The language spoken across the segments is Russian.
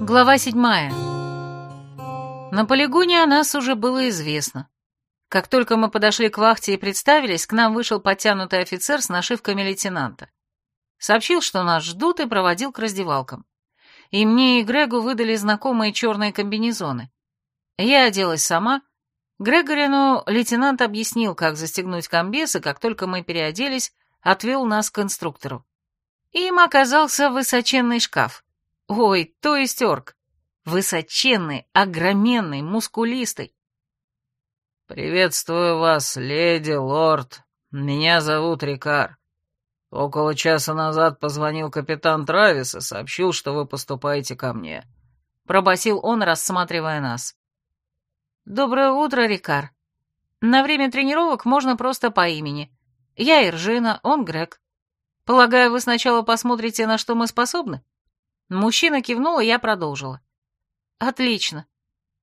Глава седьмая. На полигоне о нас уже было известно. Как только мы подошли к вахте и представились, к нам вышел подтянутый офицер с нашивками лейтенанта. Сообщил, что нас ждут, и проводил к раздевалкам. И мне и Грегу выдали знакомые черные комбинезоны. Я оделась сама. Грегорину лейтенант объяснил, как застегнуть комбез, и как только мы переоделись, отвел нас к инструктору. Им оказался высоченный шкаф. Ой, то есть орк. Высоченный, огроменный, мускулистый. «Приветствую вас, леди, лорд. Меня зовут Рикар. Около часа назад позвонил капитан Травис и сообщил, что вы поступаете ко мне». Пробасил он, рассматривая нас. «Доброе утро, Рикар. На время тренировок можно просто по имени. Я Иржина, он Грег. Полагаю, вы сначала посмотрите, на что мы способны?» Мужчина кивнул, и я продолжила. «Отлично.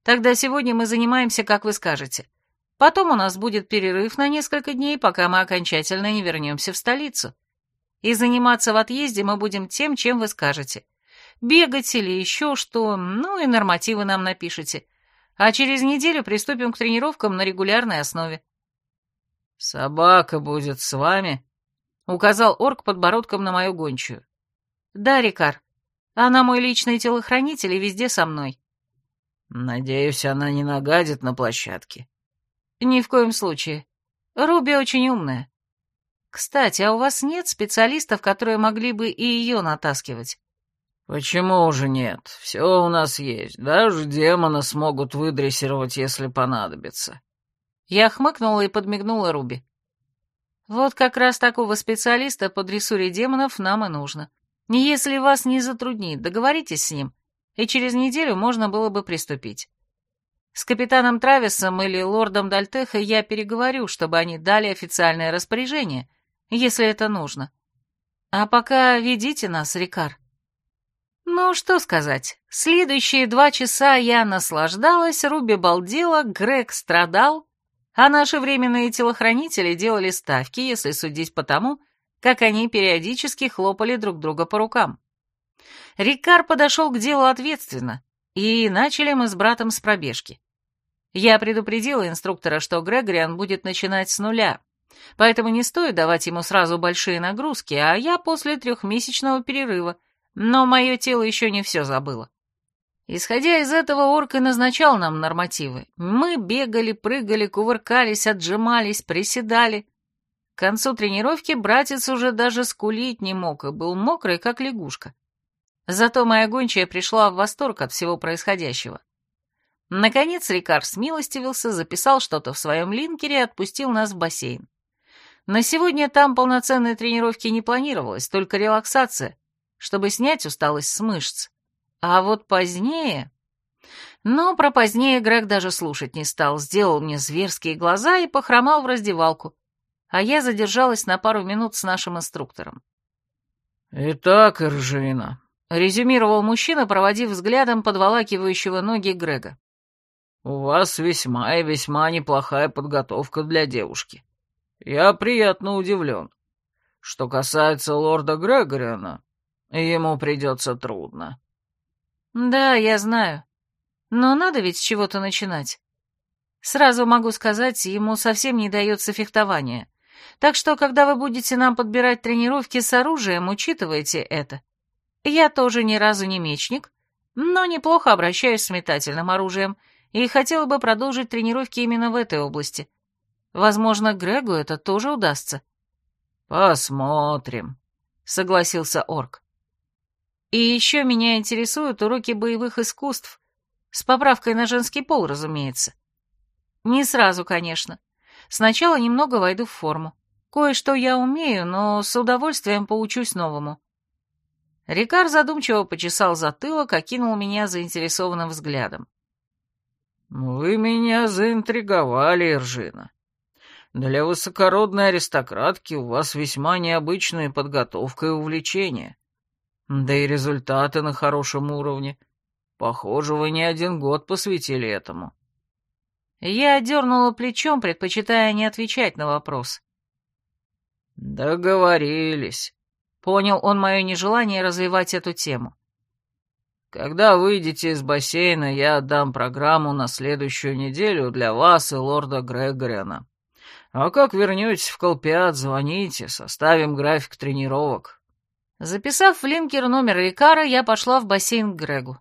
Тогда сегодня мы занимаемся, как вы скажете. Потом у нас будет перерыв на несколько дней, пока мы окончательно не вернемся в столицу. И заниматься в отъезде мы будем тем, чем вы скажете. Бегать или еще что, ну и нормативы нам напишите. А через неделю приступим к тренировкам на регулярной основе. «Собака будет с вами?» — указал орк подбородком на мою гончую. «Да, Рикар. Она мой личный телохранитель и везде со мной». «Надеюсь, она не нагадит на площадке». «Ни в коем случае. Руби очень умная. Кстати, а у вас нет специалистов, которые могли бы и ее натаскивать?» «Почему уже нет? Все у нас есть. Даже демона смогут выдрессировать, если понадобится». Я хмыкнула и подмигнула Руби. «Вот как раз такого специалиста по дрессуре демонов нам и нужно. Если вас не затруднит, договоритесь с ним, и через неделю можно было бы приступить. С капитаном Трависом или лордом Дальтеха я переговорю, чтобы они дали официальное распоряжение, если это нужно. А пока ведите нас, Рикар. Ну, что сказать. Следующие два часа я наслаждалась, Руби балдела, Грег страдал, а наши временные телохранители делали ставки, если судить по тому, как они периодически хлопали друг друга по рукам. Рикар подошел к делу ответственно, и начали мы с братом с пробежки. Я предупредила инструктора, что Грегориан будет начинать с нуля, поэтому не стоит давать ему сразу большие нагрузки, а я после трехмесячного перерыва, но мое тело еще не все забыло. Исходя из этого, орк и назначал нам нормативы. Мы бегали, прыгали, кувыркались, отжимались, приседали. К концу тренировки братец уже даже скулить не мог и был мокрый, как лягушка. Зато моя гончая пришла в восторг от всего происходящего. Наконец Рикар смилостивился, записал что-то в своем линкере и отпустил нас в бассейн. На сегодня там полноценной тренировки не планировалось, только релаксация, чтобы снять усталость с мышц. А вот позднее... Но про позднее Грег даже слушать не стал, сделал мне зверские глаза и похромал в раздевалку, а я задержалась на пару минут с нашим инструктором. «Итак, Иржина», — резюмировал мужчина, проводив взглядом подволакивающего ноги Грега. У вас весьма и весьма неплохая подготовка для девушки. Я приятно удивлен. Что касается лорда Грегориана, ему придется трудно. Да, я знаю. Но надо ведь с чего-то начинать. Сразу могу сказать, ему совсем не дается фехтование. Так что, когда вы будете нам подбирать тренировки с оружием, учитывайте это. Я тоже ни разу не мечник, но неплохо обращаюсь с метательным оружием — и хотела бы продолжить тренировки именно в этой области. Возможно, Грегу это тоже удастся. «Посмотрим», — согласился орк. «И еще меня интересуют уроки боевых искусств, с поправкой на женский пол, разумеется. Не сразу, конечно. Сначала немного войду в форму. Кое-что я умею, но с удовольствием поучусь новому». Рикар задумчиво почесал затылок, окинул меня заинтересованным взглядом. «Вы меня заинтриговали, Иржина. Для высокородной аристократки у вас весьма необычная подготовка и увлечения. Да и результаты на хорошем уровне. Похоже, вы не один год посвятили этому». Я дернула плечом, предпочитая не отвечать на вопрос. «Договорились», — понял он мое нежелание развивать эту тему. Когда выйдете из бассейна, я отдам программу на следующую неделю для вас и лорда Грегориана. А как вернетесь в Колпиат, звоните, составим график тренировок». Записав в линкер номер Рикара, я пошла в бассейн к Грегу.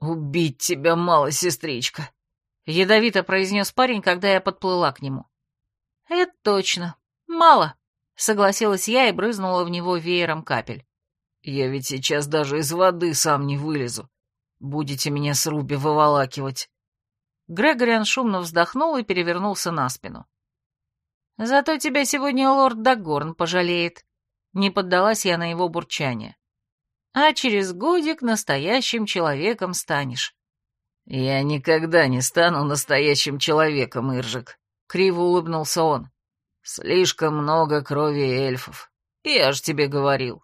«Убить тебя мало, сестричка», — ядовито произнес парень, когда я подплыла к нему. «Это точно. Мало», — согласилась я и брызнула в него веером капель. «Я ведь сейчас даже из воды сам не вылезу. Будете меня с Руби выволакивать». Грегориан шумно вздохнул и перевернулся на спину. Зато тебя сегодня лорд Дагорн пожалеет. Не поддалась я на его бурчание. А через годик настоящим человеком станешь. Я никогда не стану настоящим человеком, Иржик. Криво улыбнулся он. Слишком много крови эльфов. Я ж тебе говорил.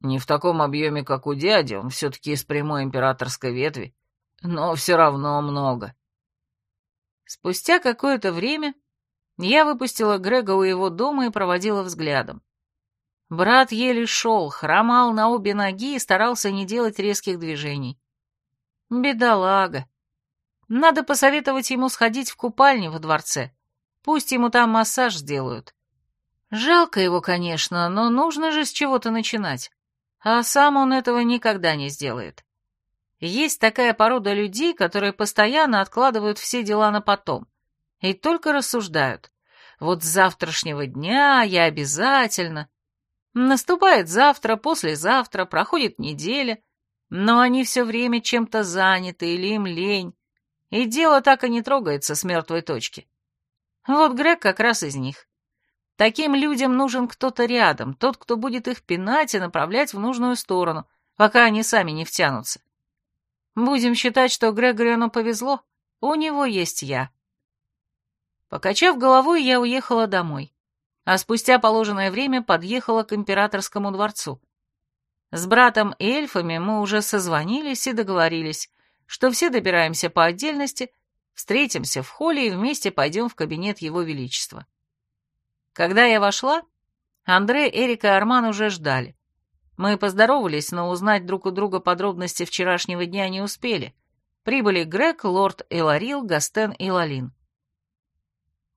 Не в таком объеме, как у дяди, он все-таки из прямой императорской ветви, но все равно много. Спустя какое-то время я выпустила Грега у его дома и проводила взглядом. Брат еле шел, хромал на обе ноги и старался не делать резких движений. Бедолага. Надо посоветовать ему сходить в купальню во дворце. Пусть ему там массаж сделают. Жалко его, конечно, но нужно же с чего-то начинать. А сам он этого никогда не сделает. Есть такая порода людей, которые постоянно откладывают все дела на потом и только рассуждают. Вот с завтрашнего дня я обязательно... Наступает завтра, послезавтра, проходит неделя, но они все время чем-то заняты или им лень, и дело так и не трогается с мертвой точки. Вот Грег как раз из них. Таким людям нужен кто-то рядом, тот, кто будет их пинать и направлять в нужную сторону, пока они сами не втянутся. Будем считать, что Грегориону повезло, у него есть я. Покачав головой, я уехала домой, а спустя положенное время подъехала к императорскому дворцу. С братом и эльфами мы уже созвонились и договорились, что все добираемся по отдельности, встретимся в холле и вместе пойдем в кабинет его величества. Когда я вошла, Андре, Эрик и Арман уже ждали. Мы поздоровались, но узнать друг у друга подробности вчерашнего дня не успели. Прибыли Грег, лорд Эларил, Гастен и Лалин.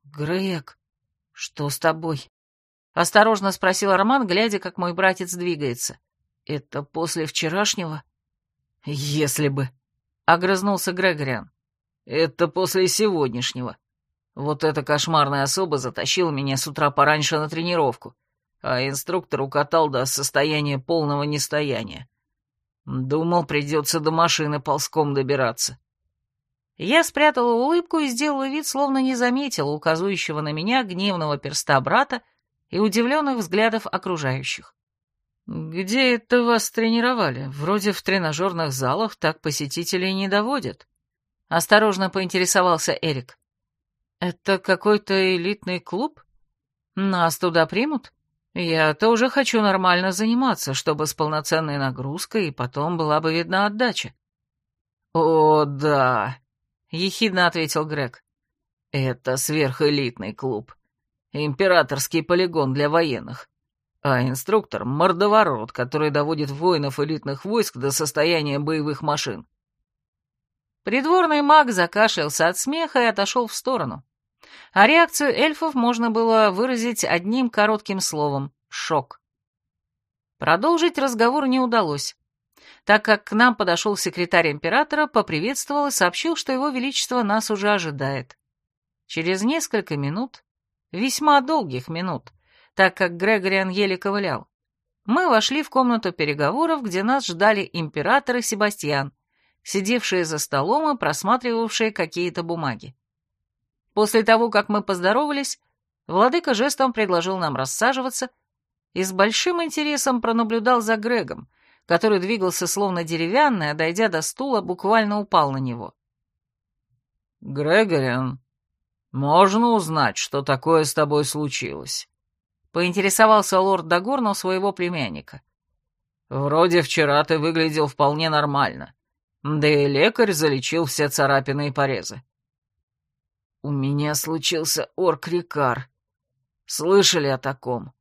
«Грег, что с тобой?» — осторожно спросил Роман, глядя, как мой братец двигается. «Это после вчерашнего?» «Если бы», — огрызнулся Грегориан. «Это после сегодняшнего. Вот эта кошмарная особа затащила меня с утра пораньше на тренировку, а инструктор укатал до состояния полного нестояния. Думал, придется до машины ползком добираться. Я спрятала улыбку и сделала вид, словно не заметила указывающего на меня гневного перста брата и удивленных взглядов окружающих. «Где это вас тренировали? Вроде в тренажерных залах так посетителей не доводят». Осторожно поинтересовался Эрик. «Это какой-то элитный клуб? Нас туда примут? Я тоже хочу нормально заниматься, чтобы с полноценной нагрузкой и потом была бы видна отдача». «О, да!» — ехидно ответил Грег. «Это сверхэлитный клуб. Императорский полигон для военных. А инструктор — мордоворот, который доводит воинов элитных войск до состояния боевых машин». Придворный маг закашлялся от смеха и отошел в сторону. А реакцию эльфов можно было выразить одним коротким словом — шок. Продолжить разговор не удалось так как к нам подошел секретарь императора, поприветствовал и сообщил, что его величество нас уже ожидает. Через несколько минут, весьма долгих минут, так как Грегориан еле ковылял, мы вошли в комнату переговоров, где нас ждали император и Себастьян, сидевшие за столом и просматривавшие какие-то бумаги. После того, как мы поздоровались, владыка жестом предложил нам рассаживаться и с большим интересом пронаблюдал за Грегом, который двигался словно деревянный, а дойдя до стула, буквально упал на него. «Грегориан, можно узнать, что такое с тобой случилось?» — поинтересовался лорд Дагорн у своего племянника. «Вроде вчера ты выглядел вполне нормально, да и лекарь залечил все царапины и порезы». «У меня случился орк-рикар. Слышали о таком?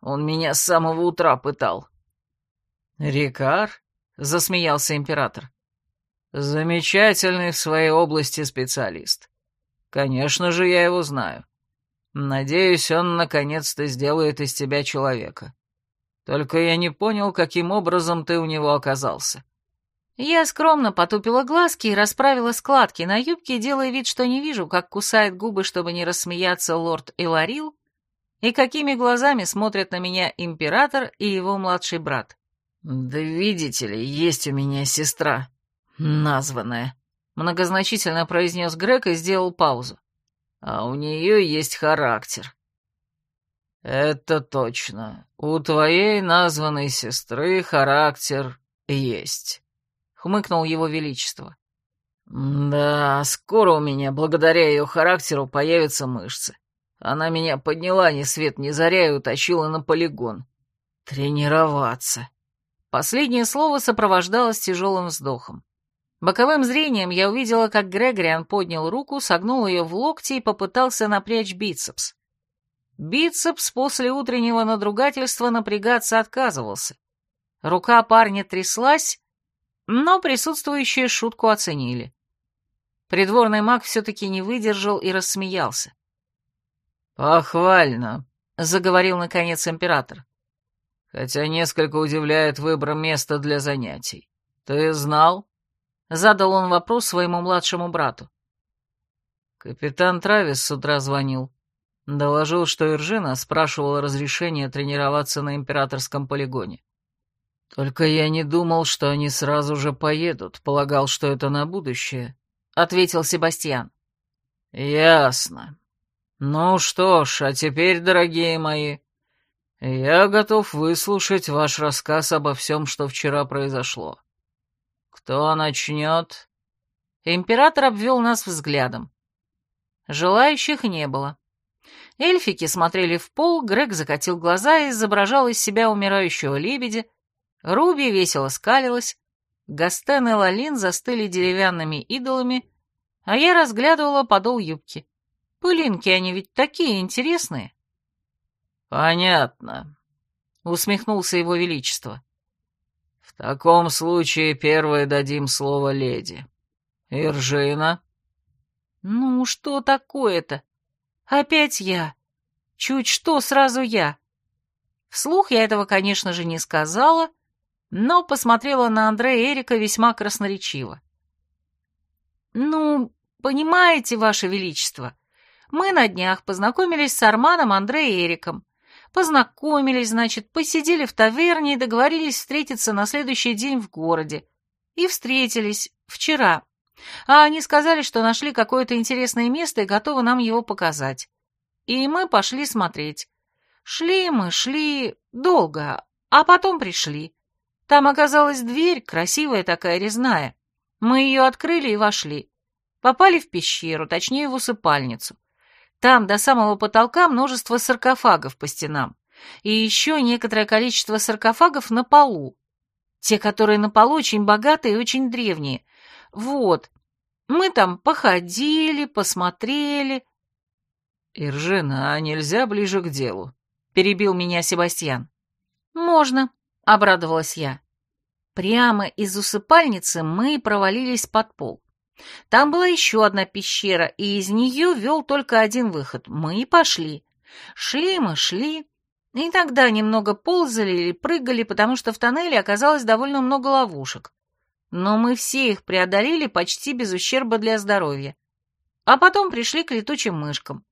Он меня с самого утра пытал. «Рикар? засмеялся император. Замечательный в своей области специалист. Конечно же, я его знаю. Надеюсь, он наконец-то сделает из тебя человека. Только я не понял, каким образом ты у него оказался. Я скромно потупила глазки и расправила складки на юбке, делая вид, что не вижу, как кусает губы, чтобы не рассмеяться лорд Иларил, и какими глазами смотрят на меня император и его младший брат. «Да видите ли, есть у меня сестра, названная», — многозначительно произнес Грег и сделал паузу. «А у нее есть характер». «Это точно. У твоей названной сестры характер есть», — хмыкнул его величество. «Да, скоро у меня, благодаря ее характеру, появятся мышцы. Она меня подняла ни свет ни заря и утащила на полигон. Тренироваться. Последнее слово сопровождалось тяжелым вздохом. Боковым зрением я увидела, как Грегориан поднял руку, согнул ее в локте и попытался напрячь бицепс. Бицепс после утреннего надругательства напрягаться отказывался. Рука парня тряслась, но присутствующие шутку оценили. Придворный маг все-таки не выдержал и рассмеялся. «Похвально», — заговорил наконец император. «Хотя несколько удивляет выбор места для занятий. Ты знал?» — задал он вопрос своему младшему брату. Капитан Травис с утра звонил. Доложил, что Иржина спрашивала разрешение тренироваться на императорском полигоне. Только я не думал, что они сразу же поедут, полагал, что это на будущее, — ответил Себастьян. Ясно. «Ну что ж, а теперь, дорогие мои, я готов выслушать ваш рассказ обо всем, что вчера произошло. Кто начнет?» Император обвел нас взглядом. Желающих не было. Эльфики смотрели в пол, Грег закатил глаза и изображал из себя умирающего лебедя, Руби весело скалилась, Гастен и Лалин застыли деревянными идолами, а я разглядывала подол юбки. Пылинки, они ведь такие интересные. Понятно, усмехнулся его величество. В таком случае первое дадим слово леди. Иржина. Ну, что такое-то? Опять я. Чуть что, сразу я. Вслух я этого, конечно же, не сказала, но посмотрела на Андрея Эрика весьма красноречиво. «Ну, понимаете, Ваше Величество, мы на днях познакомились с Арманом, Андре Эриком. Познакомились, значит, посидели в таверне и договорились встретиться на следующий день в городе. И встретились вчера. А они сказали, что нашли какое-то интересное место и готовы нам его показать. И мы пошли смотреть. Шли мы, шли долго, а потом пришли. Там оказалась дверь, красивая такая, резная. Мы ее открыли и вошли. Попали в пещеру, точнее, в усыпальницу. Там до самого потолка множество саркофагов по стенам. И еще некоторое количество саркофагов на полу. Те, которые на полу, очень богатые и очень древние. Вот. Мы там походили, посмотрели. «Иржина, а нельзя ближе к делу?» — перебил меня Себастьян. «Можно», — обрадовалась я. Прямо из усыпальницы мы провалились под пол. Там была еще одна пещера, и из нее вел только один выход. Мы и пошли. Шли мы, шли. И тогда немного ползали или прыгали, потому что в тоннеле оказалось довольно много ловушек. Но мы все их преодолели почти без ущерба для здоровья. А потом пришли к летучим мышкам.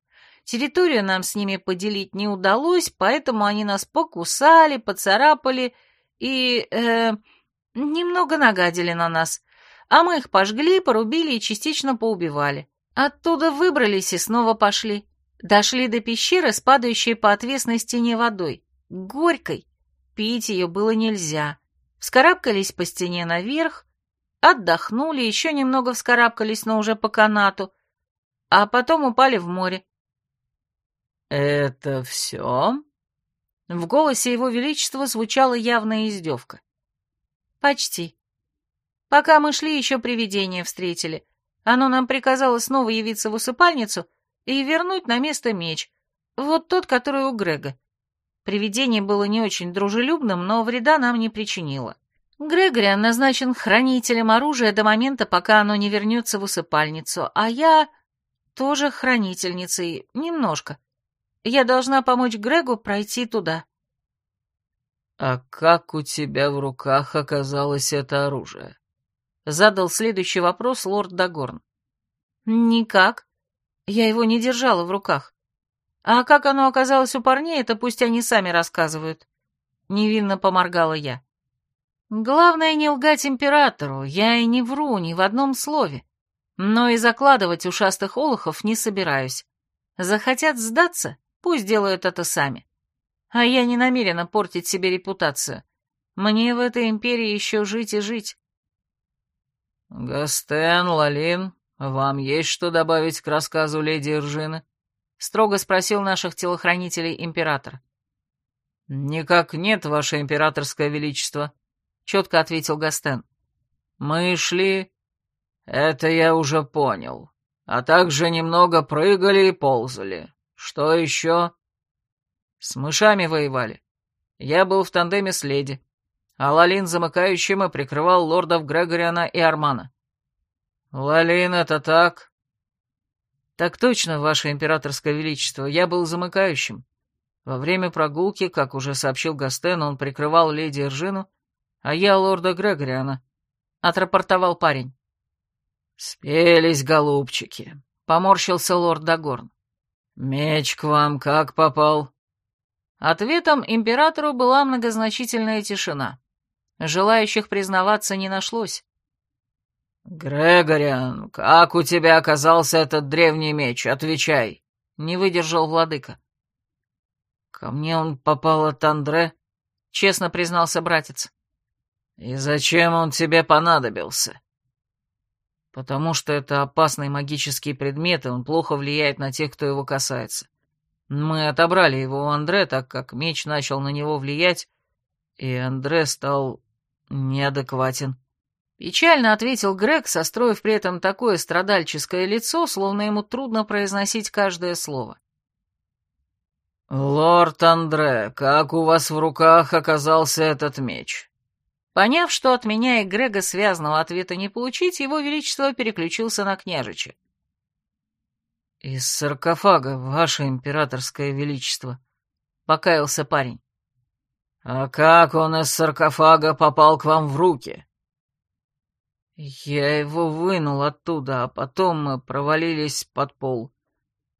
Территорию нам с ними поделить не удалось, поэтому они нас покусали, поцарапали и... Э, немного нагадили на нас а мы их пожгли, порубили и частично поубивали. Оттуда выбрались и снова пошли. Дошли до пещеры с падающей по отвесной стене водой. Горькой. Пить ее было нельзя. Вскарабкались по стене наверх, отдохнули, еще немного вскарабкались, но уже по канату, а потом упали в море. «Это все?» В голосе его величества звучала явная издевка. «Почти. Пока мы шли, еще привидение встретили. Оно нам приказало снова явиться в усыпальницу и вернуть на место меч. Вот тот, который у Грега. Привидение было не очень дружелюбным, но вреда нам не причинило. Грегориан назначен хранителем оружия до момента, пока оно не вернется в усыпальницу, а я тоже хранительницей, немножко. Я должна помочь Грегу пройти туда. «А как у тебя в руках оказалось это оружие?» Задал следующий вопрос лорд Дагорн. «Никак. Я его не держала в руках. А как оно оказалось у парней, это пусть они сами рассказывают». Невинно поморгала я. «Главное не лгать императору, я и не вру ни в одном слове. Но и закладывать ушастых олухов не собираюсь. Захотят сдаться, пусть делают это сами. А я не намерена портить себе репутацию. Мне в этой империи еще жить и жить. «Гастен, Лалин, вам есть что добавить к рассказу леди Иржины?» — строго спросил наших телохранителей император. «Никак нет, ваше императорское величество», — четко ответил Гастен. «Мы шли...» «Это я уже понял. А также немного прыгали и ползали. Что еще?» «С мышами воевали. Я был в тандеме с леди а Лалин замыкающим и прикрывал лордов Грегориана и Армана. «Лалин, это так?» «Так точно, ваше императорское величество, я был замыкающим. Во время прогулки, как уже сообщил Гастен, он прикрывал леди Эржину, а я лорда Грегориана», — отрапортовал парень. «Спелись, голубчики», — поморщился лорд Дагорн. «Меч к вам как попал?» Ответом императору была многозначительная тишина. Желающих признаваться не нашлось. «Грегориан, как у тебя оказался этот древний меч? Отвечай!» — не выдержал владыка. «Ко мне он попал от Андре», — честно признался братец. «И зачем он тебе понадобился?» «Потому что это опасный магический предмет, и он плохо влияет на тех, кто его касается. Мы отобрали его у Андре, так как меч начал на него влиять, и Андре стал «Неадекватен», — печально ответил Грег, состроив при этом такое страдальческое лицо, словно ему трудно произносить каждое слово. «Лорд Андре, как у вас в руках оказался этот меч?» Поняв, что от меня и Грега связанного ответа не получить, его величество переключился на княжича. «Из саркофага, ваше императорское величество», — покаялся парень. «А как он из саркофага попал к вам в руки?» «Я его вынул оттуда, а потом мы провалились под пол.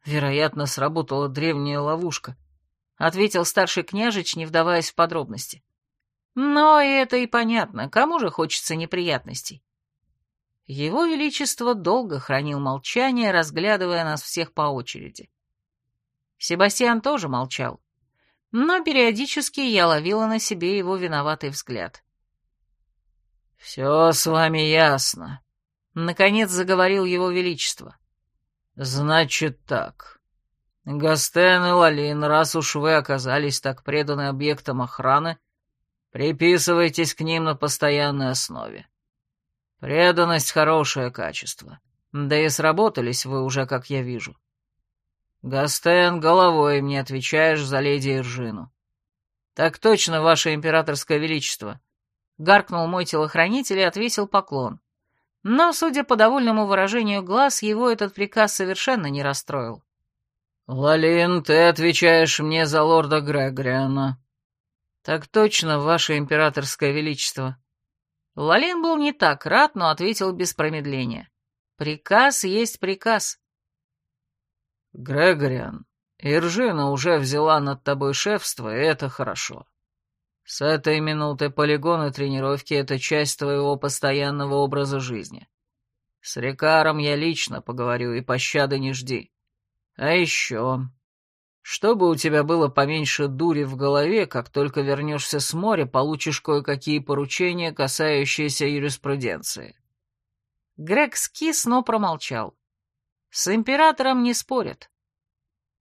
Вероятно, сработала древняя ловушка», — ответил старший княжич, не вдаваясь в подробности. «Но это и понятно, кому же хочется неприятностей?» Его Величество долго хранил молчание, разглядывая нас всех по очереди. Себастьян тоже молчал но периодически я ловила на себе его виноватый взгляд. «Все с вами ясно», — наконец заговорил его величество. «Значит так. Гастен и Лалин, раз уж вы оказались так преданы объектам охраны, приписывайтесь к ним на постоянной основе. Преданность — хорошее качество, да и сработались вы уже, как я вижу. «Гастен, головой мне отвечаешь за леди Иржину». «Так точно, ваше императорское величество», — гаркнул мой телохранитель и отвесил поклон. Но, судя по довольному выражению глаз, его этот приказ совершенно не расстроил. «Лалин, ты отвечаешь мне за лорда Грегориана». «Так точно, ваше императорское величество». Лалин был не так рад, но ответил без промедления. «Приказ есть приказ. «Грегориан, Иржина уже взяла над тобой шефство, и это хорошо. С этой минуты полигон и тренировки — это часть твоего постоянного образа жизни. С Рикаром я лично поговорю, и пощады не жди. А еще... Чтобы у тебя было поменьше дури в голове, как только вернешься с моря, получишь кое-какие поручения, касающиеся юриспруденции». Грег скис, но промолчал. С императором не спорят.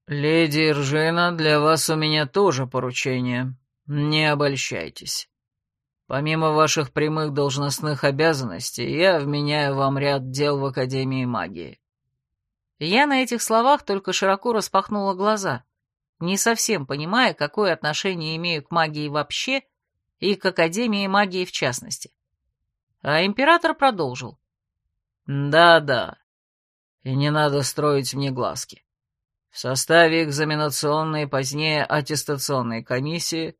«Леди Иржина, для вас у меня тоже поручение. Не обольщайтесь. Помимо ваших прямых должностных обязанностей, я вменяю вам ряд дел в Академии магии». Я на этих словах только широко распахнула глаза, не совсем понимая, какое отношение имею к магии вообще и к Академии магии в частности. А император продолжил. «Да-да, и не надо строить мне глазки. В составе экзаменационной позднее аттестационной комиссии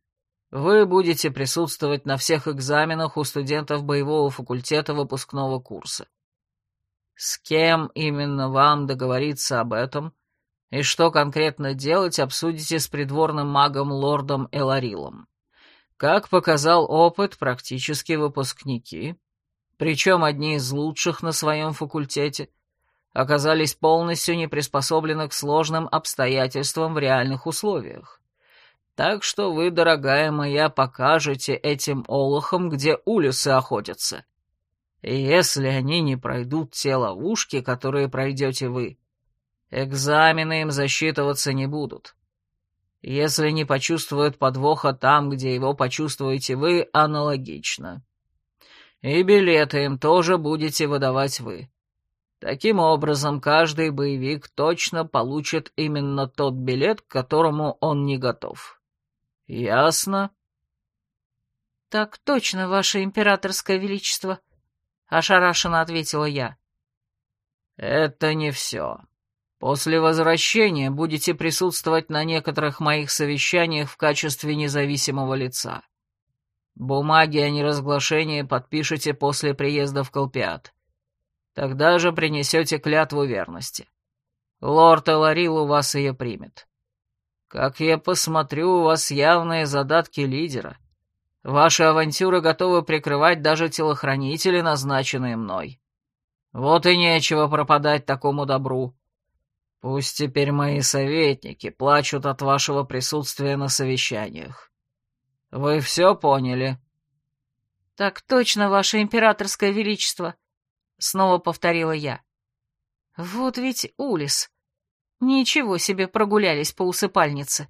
вы будете присутствовать на всех экзаменах у студентов боевого факультета выпускного курса. С кем именно вам договориться об этом и что конкретно делать, обсудите с придворным магом лордом Эларилом. Как показал опыт, практически выпускники, причем одни из лучших на своем факультете, оказались полностью не приспособлены к сложным обстоятельствам в реальных условиях. Так что вы, дорогая моя, покажете этим олухам, где улицы охотятся. И если они не пройдут те ловушки, которые пройдете вы, экзамены им засчитываться не будут. Если не почувствуют подвоха там, где его почувствуете вы, аналогично. И билеты им тоже будете выдавать вы. Таким образом, каждый боевик точно получит именно тот билет, к которому он не готов. Ясно? Так точно, ваше императорское величество, ошарашенно ответила я. Это не все. После возвращения будете присутствовать на некоторых моих совещаниях в качестве независимого лица. Бумаги о неразглашении подпишите после приезда в Колпиат. Тогда же принесете клятву верности. Лорд Эларил у вас ее примет. Как я посмотрю, у вас явные задатки лидера. Ваши авантюры готовы прикрывать даже телохранители, назначенные мной. Вот и нечего пропадать такому добру. Пусть теперь мои советники плачут от вашего присутствия на совещаниях. Вы все поняли?» «Так точно, ваше императорское величество», — снова повторила я. «Вот ведь Улис. Ничего себе прогулялись по усыпальнице».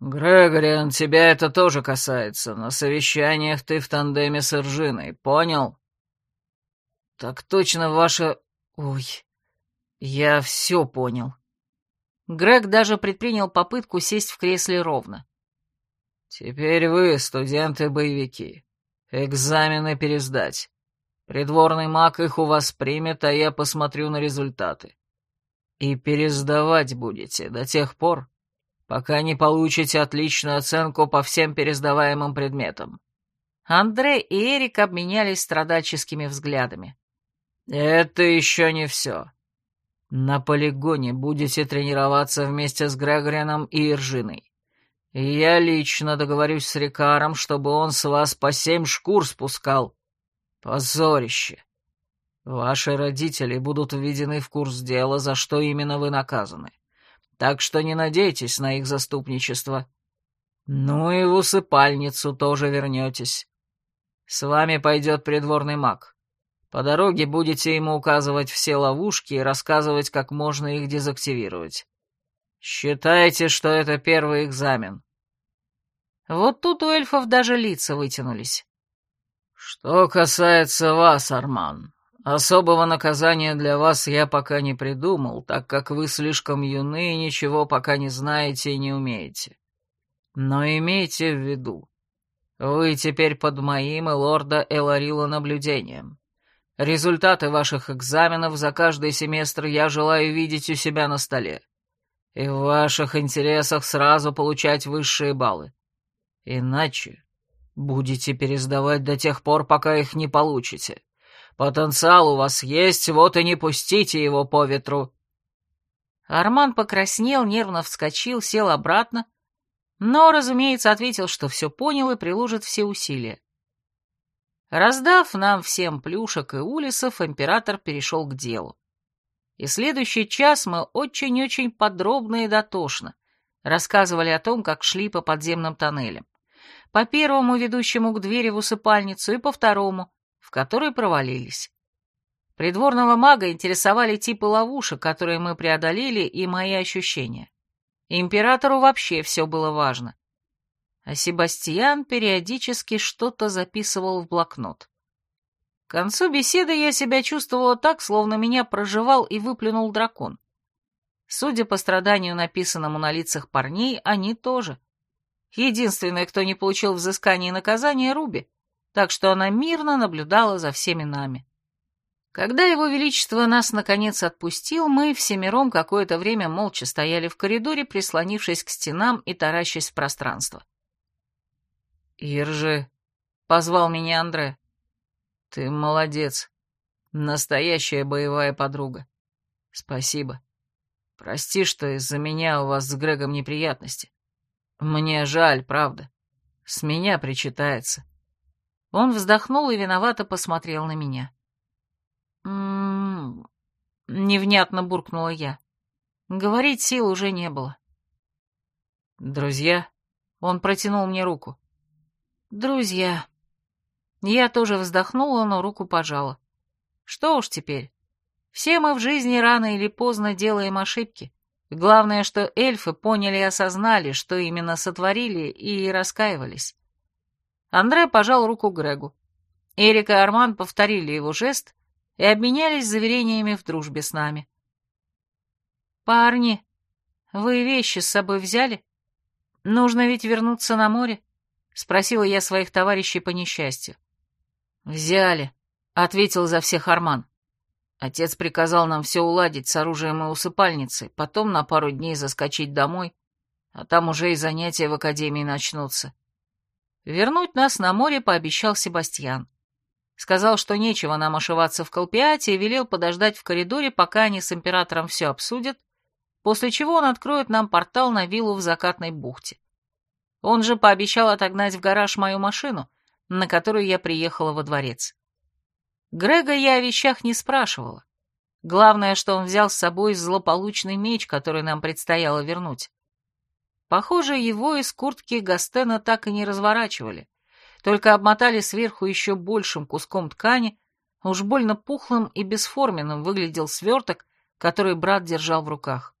«Грегориан, тебя это тоже касается. На совещаниях ты в тандеме с Иржиной, понял?» «Так точно, ваша... Ой, я все понял». Грег даже предпринял попытку сесть в кресле ровно. «Теперь вы, студенты-боевики, экзамены пересдать. Придворный маг их у вас примет, а я посмотрю на результаты. И пересдавать будете до тех пор, пока не получите отличную оценку по всем пересдаваемым предметам». Андре и Эрик обменялись страдальческими взглядами. «Это еще не все. На полигоне будете тренироваться вместе с Грегорианом и Иржиной. Я лично договорюсь с Рикаром, чтобы он с вас по семь шкур спускал. Позорище. Ваши родители будут введены в курс дела, за что именно вы наказаны. Так что не надейтесь на их заступничество. Ну и в усыпальницу тоже вернетесь. С вами пойдет придворный маг. По дороге будете ему указывать все ловушки и рассказывать, как можно их дезактивировать. Считайте, что это первый экзамен. Вот тут у эльфов даже лица вытянулись. «Что касается вас, Арман, особого наказания для вас я пока не придумал, так как вы слишком юны и ничего пока не знаете и не умеете. Но имейте в виду, вы теперь под моим и лорда Эларила наблюдением. Результаты ваших экзаменов за каждый семестр я желаю видеть у себя на столе. И в ваших интересах сразу получать высшие баллы. Иначе Будете пересдавать до тех пор, пока их не получите. Потенциал у вас есть, вот и не пустите его по ветру». Арман покраснел, нервно вскочил, сел обратно, но, разумеется, ответил, что все понял и приложит все усилия. Раздав нам всем плюшек и улисов, император перешел к делу. И следующий час мы очень-очень подробно и дотошно рассказывали о том, как шли по подземным тоннелям по первому ведущему к двери в усыпальницу и по второму, в который провалились. Придворного мага интересовали типы ловушек, которые мы преодолели, и мои ощущения. Императору вообще все было важно. А Себастьян периодически что-то записывал в блокнот. К концу беседы я себя чувствовала так, словно меня проживал и выплюнул дракон. Судя по страданию, написанному на лицах парней, они тоже. Единственная, кто не получил взыскания и наказания, Руби, так что она мирно наблюдала за всеми нами. Когда его величество нас, наконец, отпустил, мы всемиром какое-то время молча стояли в коридоре, прислонившись к стенам и таращась в пространство. «Иржи», — позвал меня Андре, — «ты молодец, настоящая боевая подруга. Спасибо. Прости, что из-за меня у вас с Грегом неприятности. Мне жаль, правда. С меня причитается». Он вздохнул и виновато посмотрел на меня. «М-м-м...» невнятно буркнула я. Говорить сил уже не было. «Друзья?» Он протянул мне руку. «Друзья». Я тоже вздохнула, но руку пожала. Что уж теперь. Все мы в жизни рано или поздно делаем ошибки. Главное, что эльфы поняли и осознали, что именно сотворили, и раскаивались. Андре пожал руку Грегу. Эрик и Арман повторили его жест и обменялись заверениями в дружбе с нами. «Парни, вы вещи с собой взяли? Нужно ведь вернуться на море?» — спросила я своих товарищей по несчастью. «Взяли», — ответил за всех Арман. Отец приказал нам все уладить с оружием и усыпальницей, потом на пару дней заскочить домой, а там уже и занятия в академии начнутся. Вернуть нас на море пообещал Себастьян. Сказал, что нечего нам ошиваться в Колпиате, и велел подождать в коридоре, пока они с императором все обсудят, после чего он откроет нам портал на виллу в закатной бухте. Он же пообещал отогнать в гараж мою машину, на которую я приехала во дворец. Грега я о вещах не спрашивала. Главное, что он взял с собой злополучный меч, который нам предстояло вернуть. Похоже, его из куртки Гастена так и не разворачивали, только обмотали сверху еще большим куском ткани, уж больно пухлым и бесформенным выглядел сверток, который брат держал в руках.